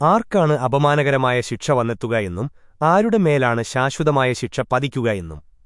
ആർക്കാണ് അപമാനകരമായ ശിക്ഷ വന്നെത്തുക എന്നും ആരുടെ മേലാണ് ശാശ്വതമായ ശിക്ഷ പതിക്കുക എന്നും.